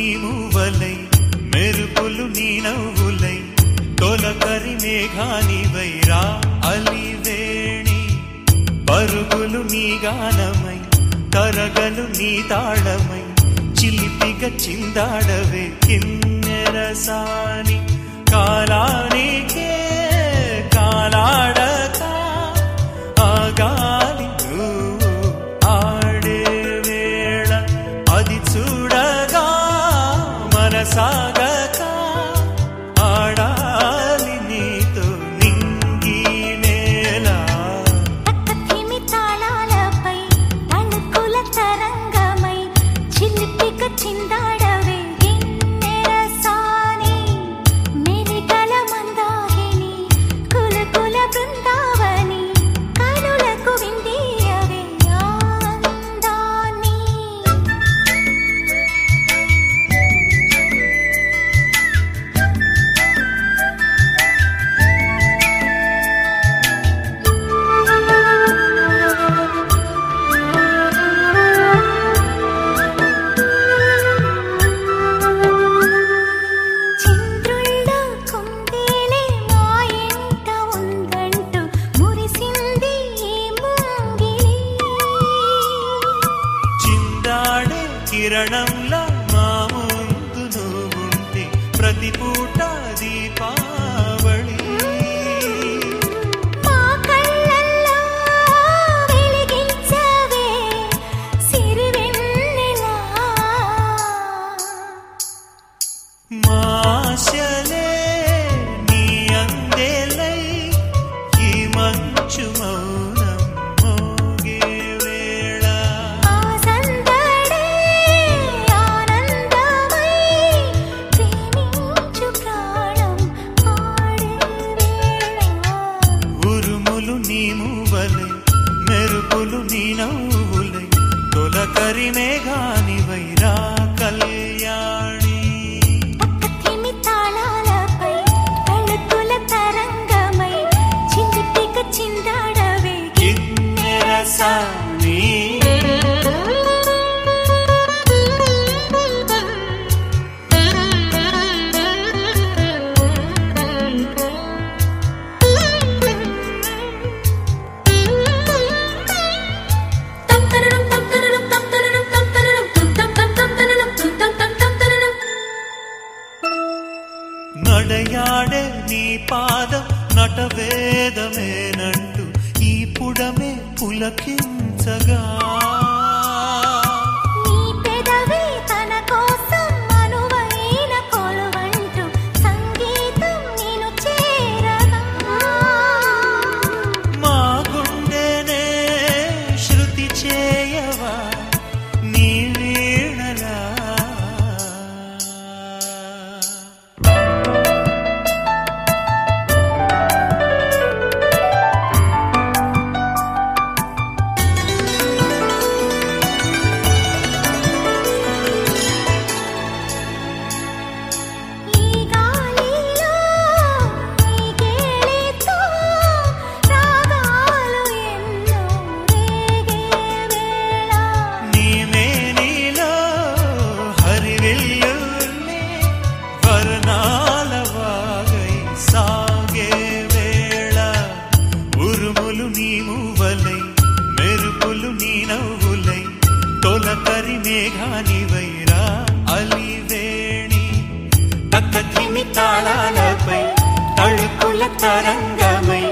నీవువలై మెరుపులు నీ నవ్వులై తొలకరి మేఘానివై రా అలివేణి. పరుగులు నీ గానమై కరగలు నీ తాళమై చిలిపిగ చిందాడవే కిన్నెరసా alcanzar. కిరణంలో మా ముందు ప్రతిపూట పువ్వలై మెరుపులు నీ నవ్వులై తొలకరి మేఘాని వైరా నీ పాదం నటవేదమేనంటూ ఈ పుడమే పులకించగా. అలివైరా అలివేణి తక్కధిమి తాళాలపై తళుకుల తరంగమై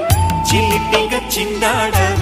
చిలిపిగ చిందాడమై